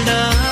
When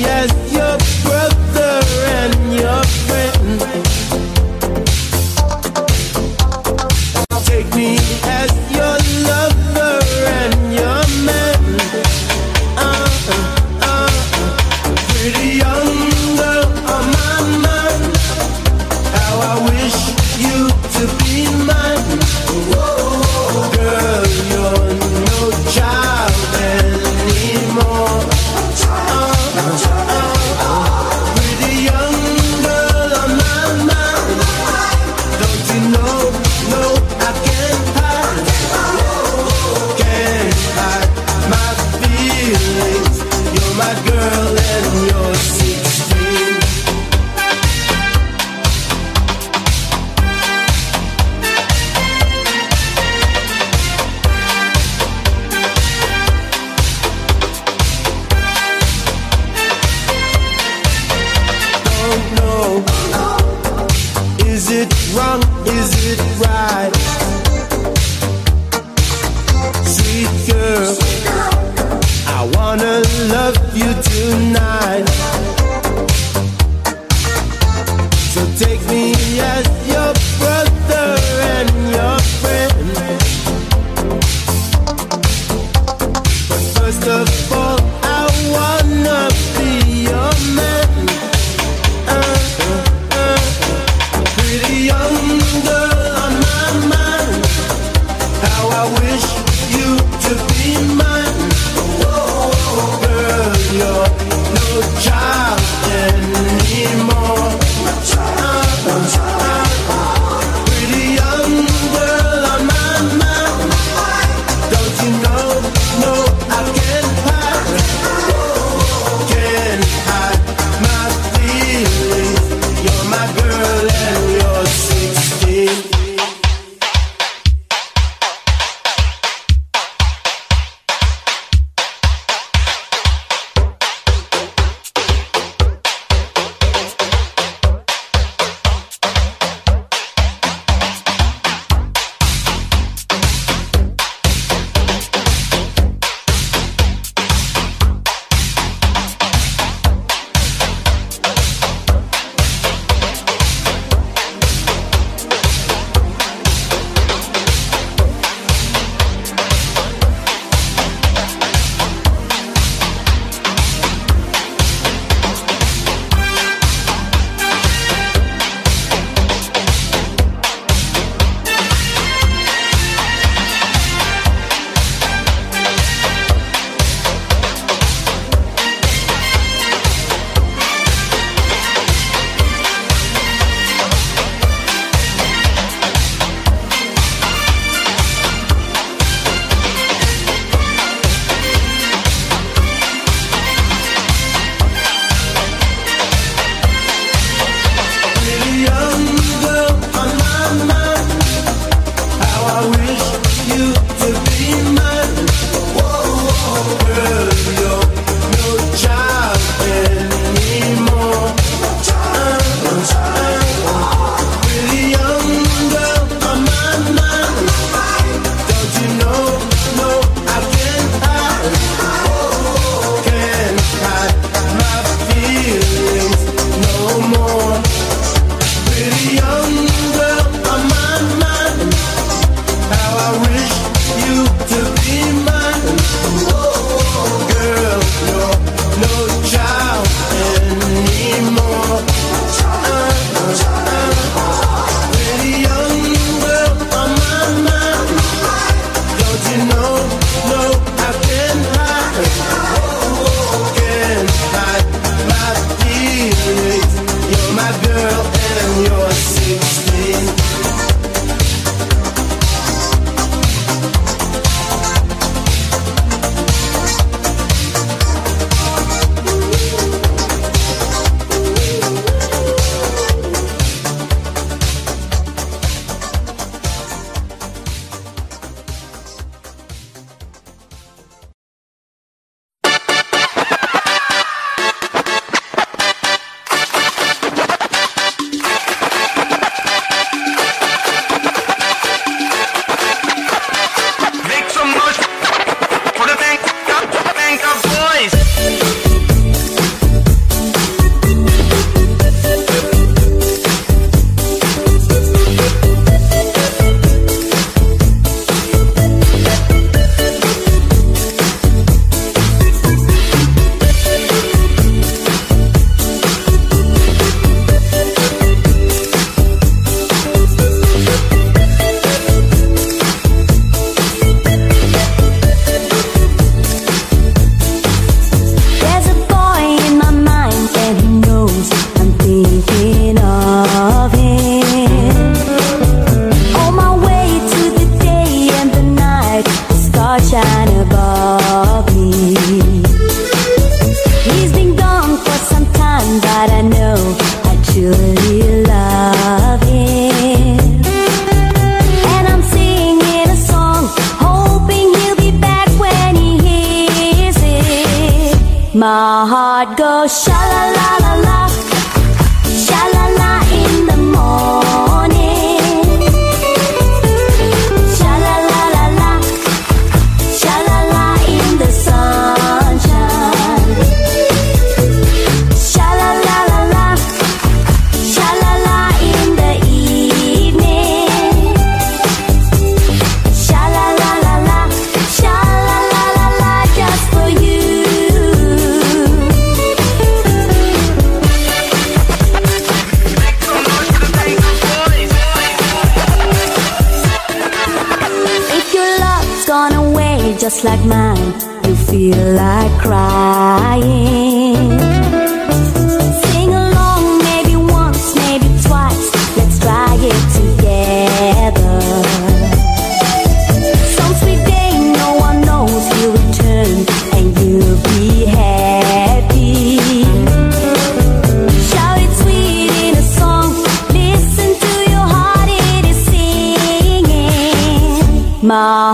as your brother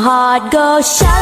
heart goes sha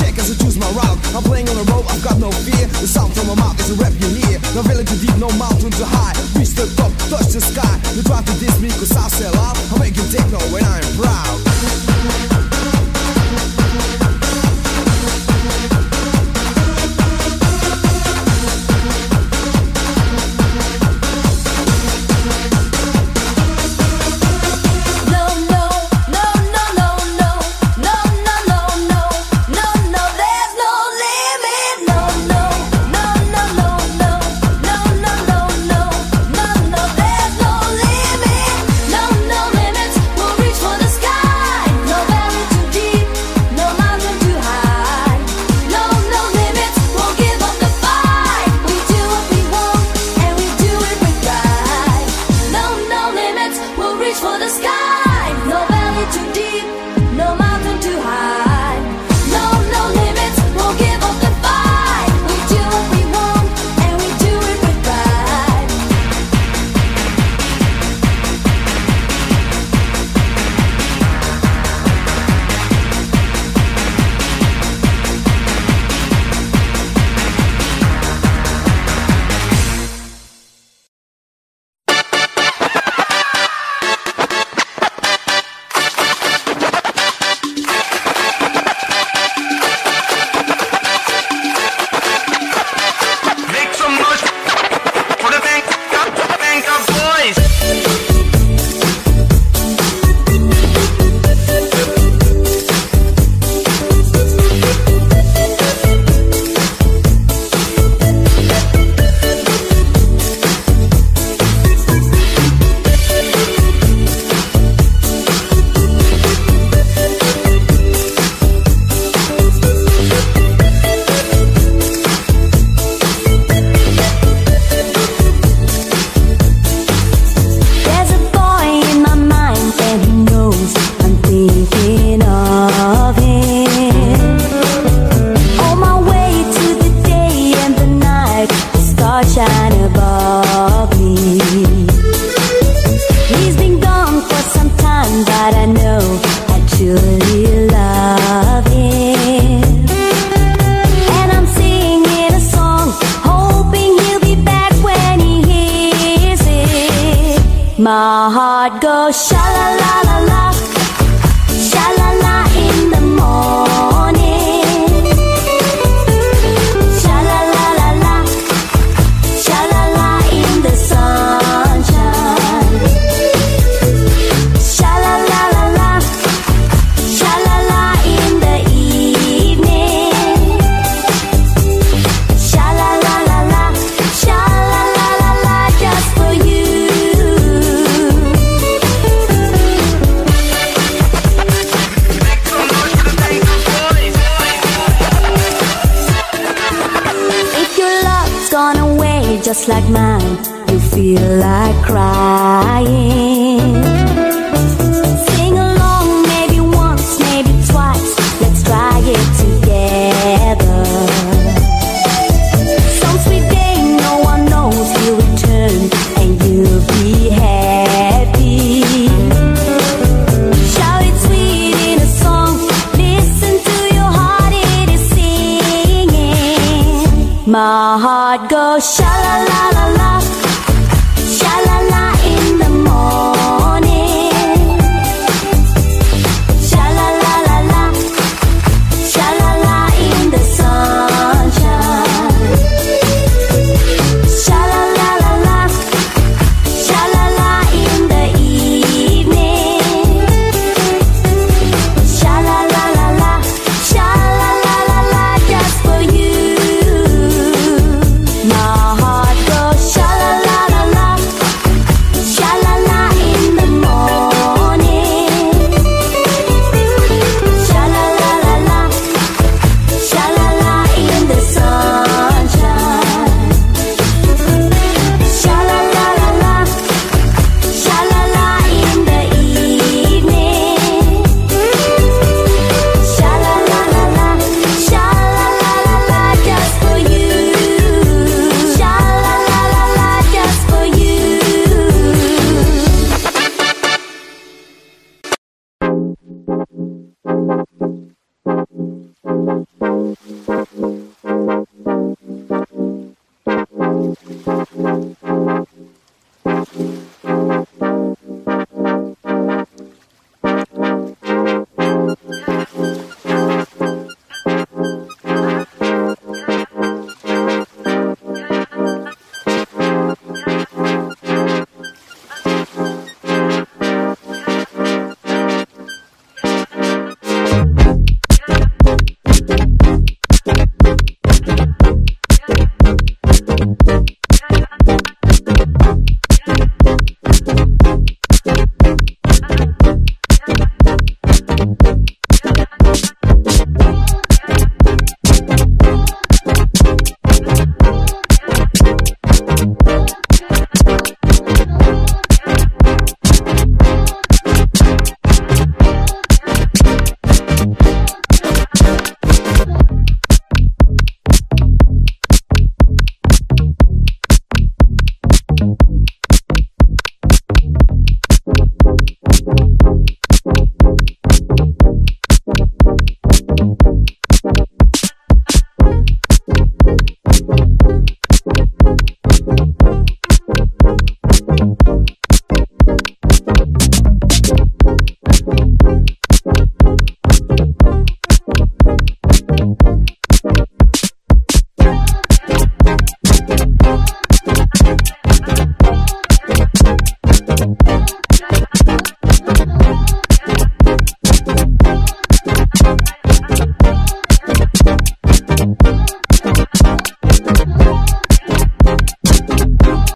check as I choose my route. I'm playing on a road, I've got no fear. The sound from my mouth is a rap you hear. No village too deep, no mountain too high. Reach the top, touch the sky. You try to diss me, cause I sell out. shine.